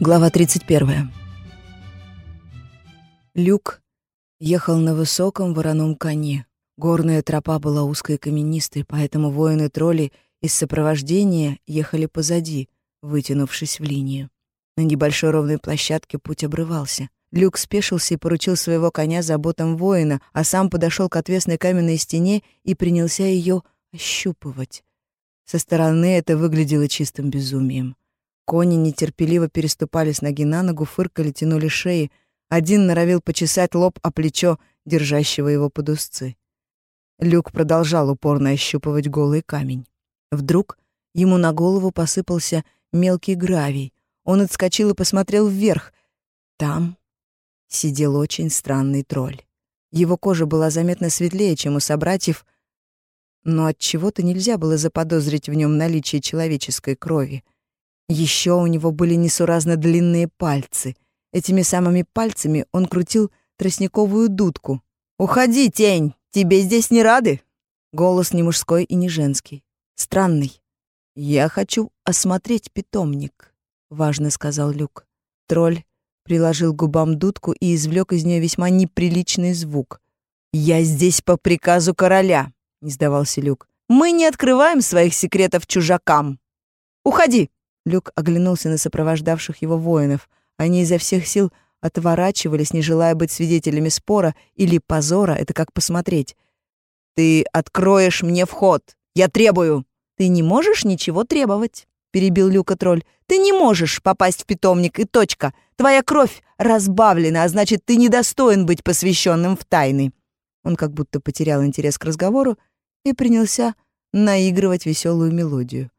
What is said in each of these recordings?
Глава 31. Люк ехал на высоком вороном коне. Горная тропа была узкой и каменистой, поэтому воины-тролли из сопровождения ехали позади, вытянувшись в линию. На небольшой ровной площадке путь обрывался. Люк спешился и поручил своего коня заботам воина, а сам подошел к отвесной каменной стене и принялся ее ощупывать. Со стороны это выглядело чистым безумием. Кони нетерпеливо переступали с ноги на ногу, фыркали, тянули шеи. Один норовил почесать лоб о плечо, держащего его под узцы. Люк продолжал упорно ощупывать голый камень. Вдруг ему на голову посыпался мелкий гравий. Он отскочил и посмотрел вверх. Там сидел очень странный тролль. Его кожа была заметно светлее, чем у собратьев, но от чего-то нельзя было заподозрить в нем наличие человеческой крови. Еще у него были несуразно длинные пальцы. Этими самыми пальцами он крутил тростниковую дудку. «Уходи, тень! Тебе здесь не рады?» Голос не мужской и не женский. Странный. «Я хочу осмотреть питомник», — важно сказал Люк. Тролль приложил губам дудку и извлек из нее весьма неприличный звук. «Я здесь по приказу короля», — не сдавался Люк. «Мы не открываем своих секретов чужакам. Уходи!» Люк оглянулся на сопровождавших его воинов. Они изо всех сил отворачивались, не желая быть свидетелями спора или позора, это как посмотреть. «Ты откроешь мне вход! Я требую!» «Ты не можешь ничего требовать», — перебил Люка тролль. «Ты не можешь попасть в питомник, и точка. Твоя кровь разбавлена, а значит, ты недостоин быть посвященным в тайны». Он как будто потерял интерес к разговору и принялся наигрывать веселую мелодию.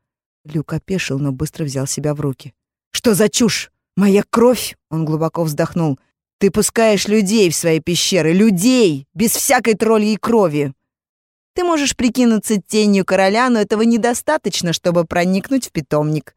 Люк опешил, но быстро взял себя в руки. «Что за чушь? Моя кровь!» — он глубоко вздохнул. «Ты пускаешь людей в свои пещеры, людей, без всякой тролльей крови!» «Ты можешь прикинуться тенью короля, но этого недостаточно, чтобы проникнуть в питомник».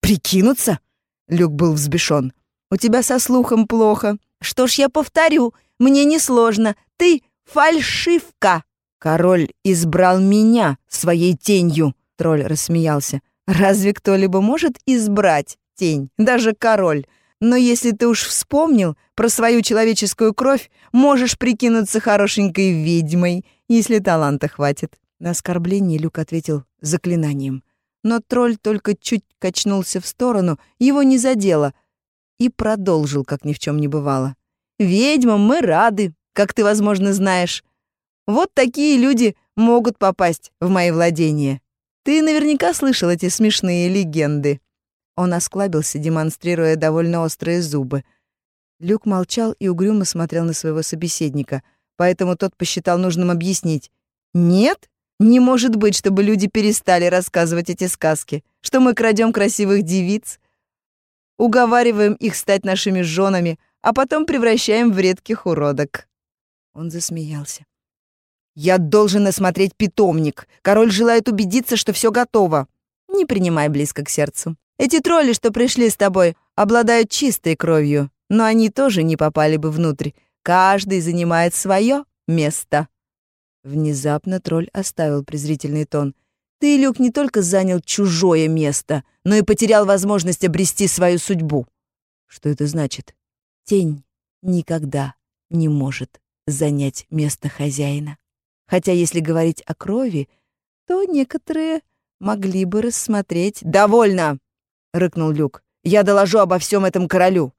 «Прикинуться?» — Люк был взбешен. «У тебя со слухом плохо. Что ж, я повторю, мне несложно. Ты фальшивка!» «Король избрал меня своей тенью», — тролль рассмеялся. Разве кто-либо может избрать тень, даже король? Но если ты уж вспомнил про свою человеческую кровь, можешь прикинуться хорошенькой ведьмой, если таланта хватит». На оскорбление Люк ответил заклинанием. Но тролль только чуть качнулся в сторону, его не задело, и продолжил, как ни в чем не бывало. «Ведьмам мы рады, как ты, возможно, знаешь. Вот такие люди могут попасть в мои владения. Ты наверняка слышал эти смешные легенды». Он осклабился, демонстрируя довольно острые зубы. Люк молчал и угрюмо смотрел на своего собеседника, поэтому тот посчитал нужным объяснить. «Нет? Не может быть, чтобы люди перестали рассказывать эти сказки, что мы крадем красивых девиц, уговариваем их стать нашими женами, а потом превращаем в редких уродок». Он засмеялся. «Я должен осмотреть питомник. Король желает убедиться, что все готово. Не принимай близко к сердцу. Эти тролли, что пришли с тобой, обладают чистой кровью, но они тоже не попали бы внутрь. Каждый занимает свое место». Внезапно тролль оставил презрительный тон. «Ты, Люк, не только занял чужое место, но и потерял возможность обрести свою судьбу». «Что это значит?» «Тень никогда не может занять место хозяина». Хотя, если говорить о крови, то некоторые могли бы рассмотреть... «Довольно!» — рыкнул Люк. «Я доложу обо всем этом королю».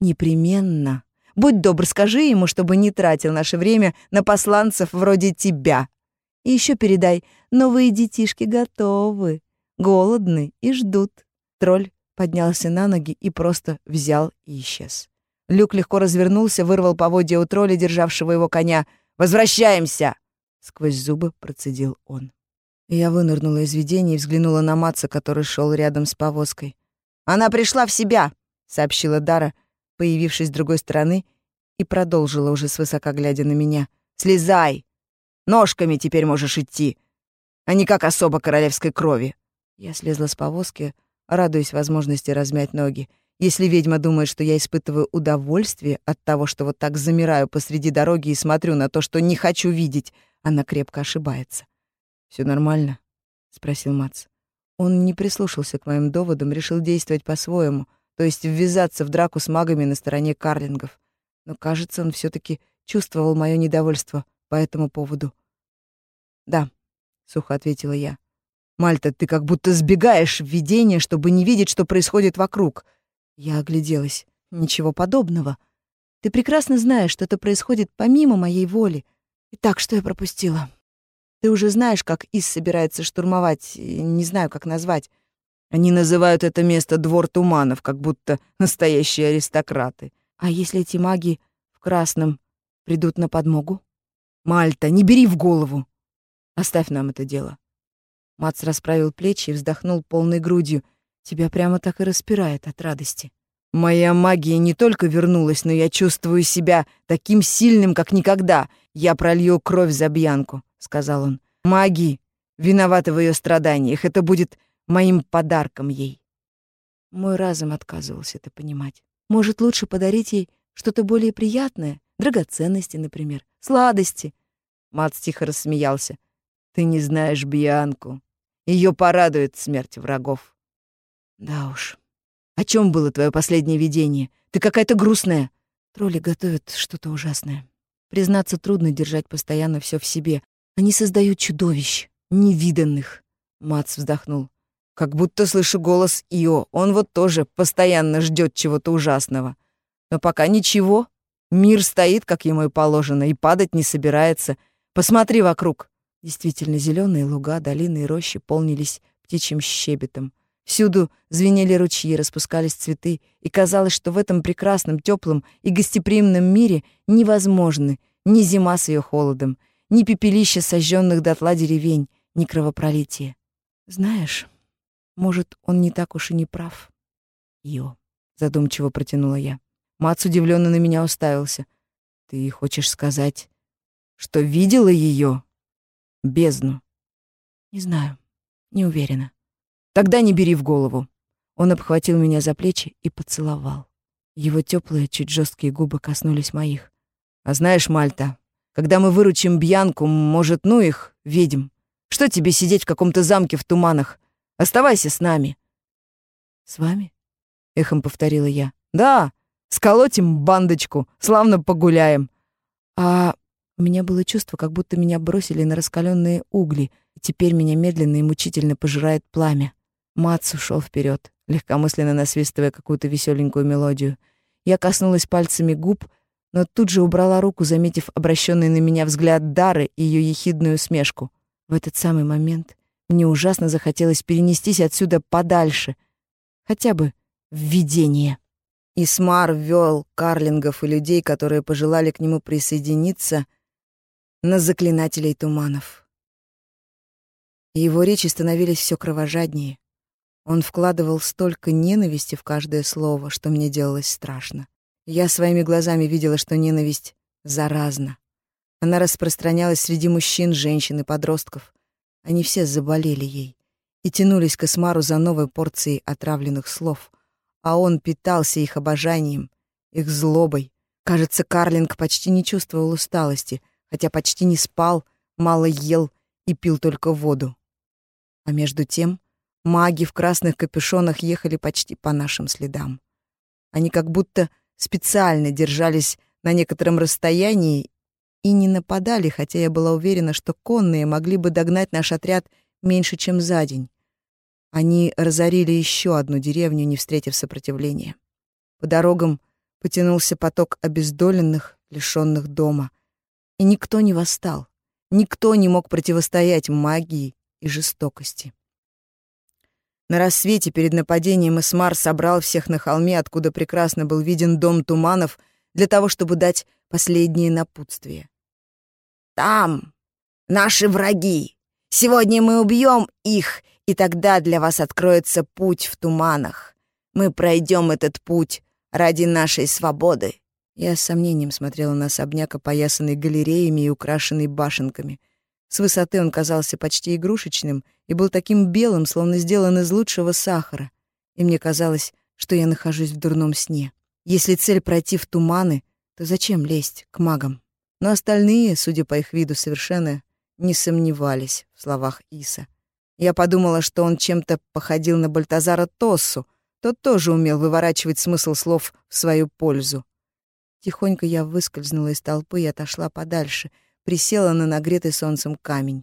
«Непременно. Будь добр, скажи ему, чтобы не тратил наше время на посланцев вроде тебя. И еще передай, новые детишки готовы, голодны и ждут». Тролль поднялся на ноги и просто взял и исчез. Люк легко развернулся, вырвал поводья у тролля, державшего его коня. «Возвращаемся!» Сквозь зубы процедил он. Я вынырнула из видения и взглянула на Матса, который шел рядом с повозкой. «Она пришла в себя!» — сообщила Дара, появившись с другой стороны, и продолжила уже свысока глядя на меня. «Слезай! Ножками теперь можешь идти, а не как особо королевской крови!» Я слезла с повозки, радуясь возможности размять ноги. Если ведьма думает, что я испытываю удовольствие от того, что вот так замираю посреди дороги и смотрю на то, что не хочу видеть — она крепко ошибается. Все нормально?» — спросил Мац. Он не прислушался к моим доводам, решил действовать по-своему, то есть ввязаться в драку с магами на стороне карлингов. Но, кажется, он все таки чувствовал мое недовольство по этому поводу. «Да», — сухо ответила я. «Мальта, ты как будто сбегаешь в видение, чтобы не видеть, что происходит вокруг». Я огляделась. «Ничего подобного. Ты прекрасно знаешь, что это происходит помимо моей воли. Итак, что я пропустила? Ты уже знаешь, как Ис собирается штурмовать, не знаю, как назвать. Они называют это место двор туманов, как будто настоящие аристократы. А если эти маги в красном придут на подмогу? Мальта, не бери в голову. Оставь нам это дело. Мац расправил плечи и вздохнул полной грудью. Тебя прямо так и распирает от радости. Моя магия не только вернулась, но я чувствую себя таким сильным, как никогда. Я пролью кровь за Бьянку, сказал он. Маги виноваты в ее страданиях. Это будет моим подарком ей. Мой разум отказывался это понимать. Может, лучше подарить ей что-то более приятное, драгоценности, например, сладости. Мац тихо рассмеялся. Ты не знаешь Бьянку. Ее порадует смерть врагов. Да уж. О чем было твое последнее видение? Ты какая-то грустная. Тролли готовят что-то ужасное. Признаться, трудно держать постоянно все в себе. Они создают чудовищ, невиданных. Мац вздохнул. Как будто слышу голос Ио. Он вот тоже постоянно ждет чего-то ужасного. Но пока ничего. Мир стоит, как ему и положено, и падать не собирается. Посмотри вокруг. Действительно, зеленые луга, долины и рощи полнились птичьим щебетом. Всюду звенели ручьи, распускались цветы, и казалось, что в этом прекрасном, теплом и гостеприимном мире невозможны ни зима с ее холодом, ни пепелище сожженных дотла деревень, ни кровопролитие. Знаешь, может, он не так уж и не прав. Йо, задумчиво протянула я. Мац удивленно на меня уставился. Ты хочешь сказать, что видела ее бездну? Не знаю, не уверена. Тогда не бери в голову. Он обхватил меня за плечи и поцеловал. Его теплые, чуть жесткие губы коснулись моих. А знаешь, Мальта, когда мы выручим Бьянку, может, ну их, ведьм. Что тебе сидеть в каком-то замке в туманах? Оставайся с нами. С вами? Эхом повторила я. Да, сколотим бандочку, славно погуляем. А у меня было чувство, как будто меня бросили на раскаленные угли, и теперь меня медленно и мучительно пожирает пламя. Мац ушел вперед, легкомысленно насвистывая какую-то веселенькую мелодию. Я коснулась пальцами губ, но тут же убрала руку, заметив обращенный на меня взгляд Дары и ее ехидную смешку. В этот самый момент мне ужасно захотелось перенестись отсюда подальше, хотя бы в видение. Исмар ввел карлингов и людей, которые пожелали к нему присоединиться, на заклинателей туманов. Его речи становились все кровожаднее. Он вкладывал столько ненависти в каждое слово, что мне делалось страшно. Я своими глазами видела, что ненависть заразна. Она распространялась среди мужчин, женщин и подростков. Они все заболели ей и тянулись к Эсмару за новой порцией отравленных слов. А он питался их обожанием, их злобой. Кажется, Карлинг почти не чувствовал усталости, хотя почти не спал, мало ел и пил только воду. А между тем Маги в красных капюшонах ехали почти по нашим следам. Они как будто специально держались на некотором расстоянии и не нападали, хотя я была уверена, что конные могли бы догнать наш отряд меньше, чем за день. Они разорили еще одну деревню, не встретив сопротивления. По дорогам потянулся поток обездоленных, лишенных дома. И никто не восстал. Никто не мог противостоять магии и жестокости. На рассвете перед нападением Исмар собрал всех на холме, откуда прекрасно был виден дом туманов, для того, чтобы дать последние напутствия. «Там наши враги. Сегодня мы убьем их, и тогда для вас откроется путь в туманах. Мы пройдем этот путь ради нашей свободы». Я с сомнением смотрела на особняк, опоясанный галереями и украшенный башенками. С высоты он казался почти игрушечным и был таким белым, словно сделан из лучшего сахара. И мне казалось, что я нахожусь в дурном сне. Если цель пройти в туманы, то зачем лезть к магам? Но остальные, судя по их виду, совершенно не сомневались в словах Иса. Я подумала, что он чем-то походил на Бальтазара Тоссу, Тот тоже умел выворачивать смысл слов в свою пользу. Тихонько я выскользнула из толпы и отошла подальше, присела на нагретый солнцем камень.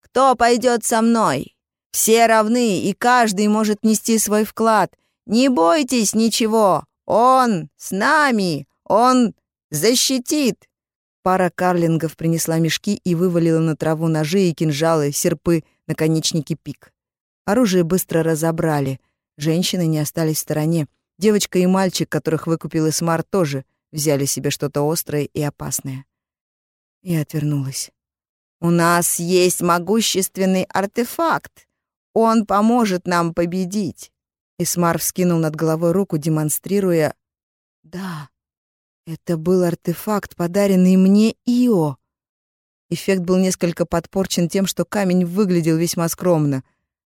«Кто пойдет со мной? Все равны, и каждый может нести свой вклад. Не бойтесь ничего, он с нами, он защитит!» Пара карлингов принесла мешки и вывалила на траву ножи и кинжалы, серпы, наконечники пик. Оружие быстро разобрали. Женщины не остались в стороне. Девочка и мальчик, которых выкупил Исмар, тоже взяли себе что-то острое и опасное. Я отвернулась. «У нас есть могущественный артефакт. Он поможет нам победить». Исмар вскинул над головой руку, демонстрируя... «Да, это был артефакт, подаренный мне Ио». Эффект был несколько подпорчен тем, что камень выглядел весьма скромно.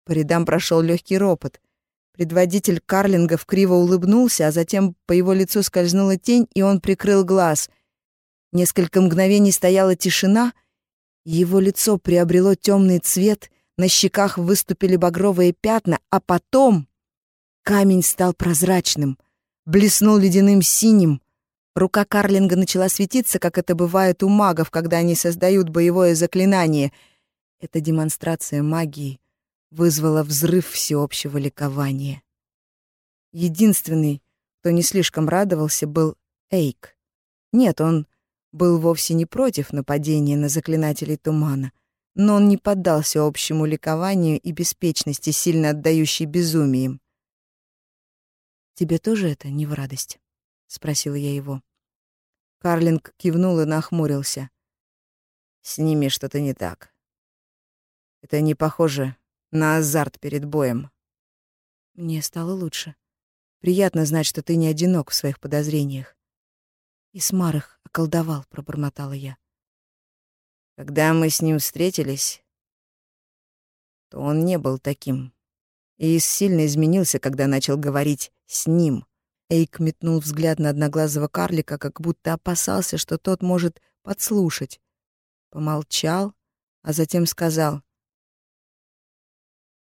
По рядам прошел легкий ропот. Предводитель карлингов криво улыбнулся, а затем по его лицу скользнула тень, и он прикрыл глаз. Несколько мгновений стояла тишина, его лицо приобрело темный цвет, на щеках выступили багровые пятна, а потом камень стал прозрачным, блеснул ледяным синим. Рука карлинга начала светиться, как это бывает у магов, когда они создают боевое заклинание. Это демонстрация магии вызвало взрыв всеобщего ликования. Единственный, кто не слишком радовался, был Эйк. Нет, он был вовсе не против нападения на заклинателей тумана, но он не поддался общему ликованию и беспечности, сильно отдающей безумием. «Тебе тоже это не в радость?» — спросила я его. Карлинг кивнул и нахмурился. «С ними что-то не так. Это не похоже на азарт перед боем. Мне стало лучше. Приятно знать, что ты не одинок в своих подозрениях. Исмар их околдовал, пробормотала я. Когда мы с ним встретились, то он не был таким. И сильно изменился, когда начал говорить с ним. Эйк метнул взгляд на одноглазого карлика, как будто опасался, что тот может подслушать. Помолчал, а затем сказал: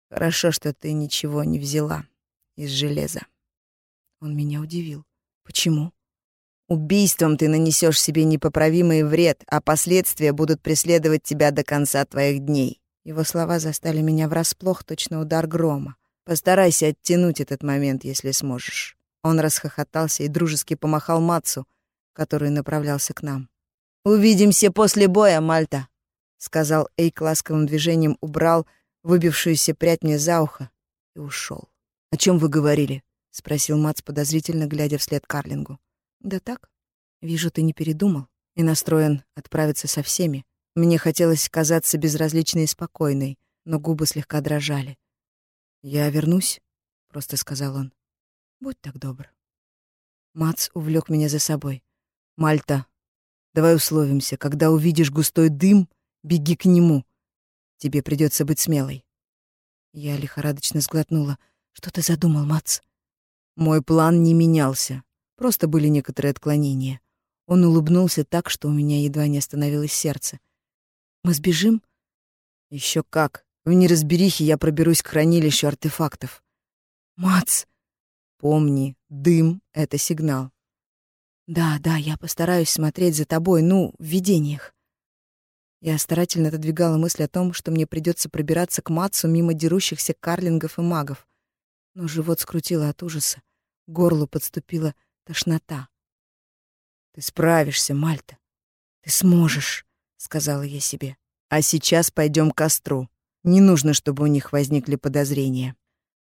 Хорошо, что ты ничего не взяла из железа. Он меня удивил. Почему? Убийством ты нанесешь себе непоправимый вред, а последствия будут преследовать тебя до конца твоих дней. Его слова застали меня врасплох, точно удар грома. Постарайся оттянуть этот момент, если сможешь. Он расхохотался и дружески помахал Мацу, который направлялся к нам. «Увидимся после боя, Мальта», — сказал Эйк ласковым движением, убрал выбившуюся прядь мне за ухо, и ушел. «О чем вы говорили?» — спросил Мац, подозрительно глядя вслед Карлингу. «Да так. Вижу, ты не передумал и настроен отправиться со всеми. Мне хотелось казаться безразличной и спокойной, но губы слегка дрожали. «Я вернусь», — просто сказал он. «Будь так добр». Мац увлек меня за собой. «Мальта, давай условимся, когда увидишь густой дым, беги к нему. Тебе придется быть смелой. Я лихорадочно сглотнула. Что ты задумал, Мац? Мой план не менялся. Просто были некоторые отклонения. Он улыбнулся так, что у меня едва не остановилось сердце. Мы сбежим? Еще как. В неразберихе я проберусь к хранилищу артефактов. Мац, помни, дым — это сигнал. Да, да, я постараюсь смотреть за тобой, ну, в видениях. Я старательно отодвигала мысль о том, что мне придется пробираться к Мацу мимо дерущихся карлингов и магов. Но живот скрутило от ужаса, к горлу подступила тошнота. «Ты справишься, Мальта. Ты сможешь», — сказала я себе. «А сейчас пойдем к костру. Не нужно, чтобы у них возникли подозрения».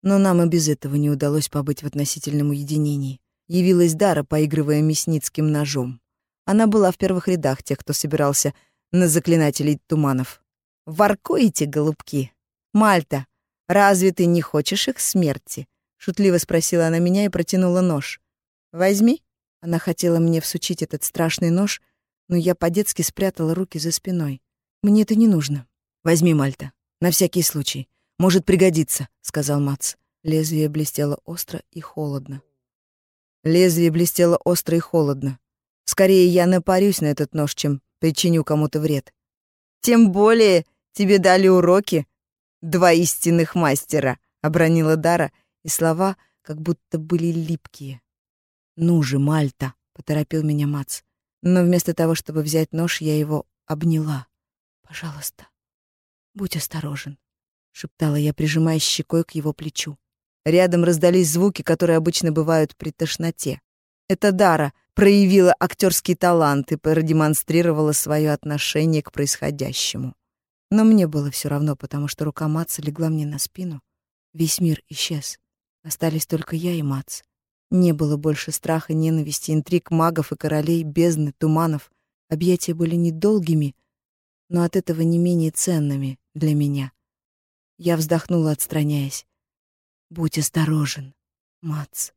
Но нам и без этого не удалось побыть в относительном уединении. Явилась Дара, поигрывая мясницким ножом. Она была в первых рядах тех, кто собирался на заклинателей туманов. «Воркуете, голубки? Мальта, разве ты не хочешь их смерти?» Шутливо спросила она меня и протянула нож. «Возьми». Она хотела мне всучить этот страшный нож, но я по-детски спрятала руки за спиной. «Мне это не нужно. Возьми, Мальта. На всякий случай. Может пригодиться», — сказал Мац. Лезвие блестело остро и холодно. Лезвие блестело остро и холодно. Скорее я напарюсь на этот нож, чем причиню кому-то вред. Тем более тебе дали уроки два истинных мастера, обронила Дара, и слова как будто были липкие. «Ну же, Мальта!» — поторопил меня Мац. Но вместо того, чтобы взять нож, я его обняла. «Пожалуйста, будь осторожен», — шептала я, прижимаясь щекой к его плечу. Рядом раздались звуки, которые обычно бывают при тошноте. Это Дара проявила актерский талант и продемонстрировала свое отношение к происходящему. Но мне было все равно, потому что рука Матса легла мне на спину. Весь мир исчез. Остались только я и Мац. Не было больше страха, ненависти, интриг магов и королей, бездны, туманов. Объятия были недолгими, но от этого не менее ценными для меня. Я вздохнула, отстраняясь. «Будь осторожен, Мац».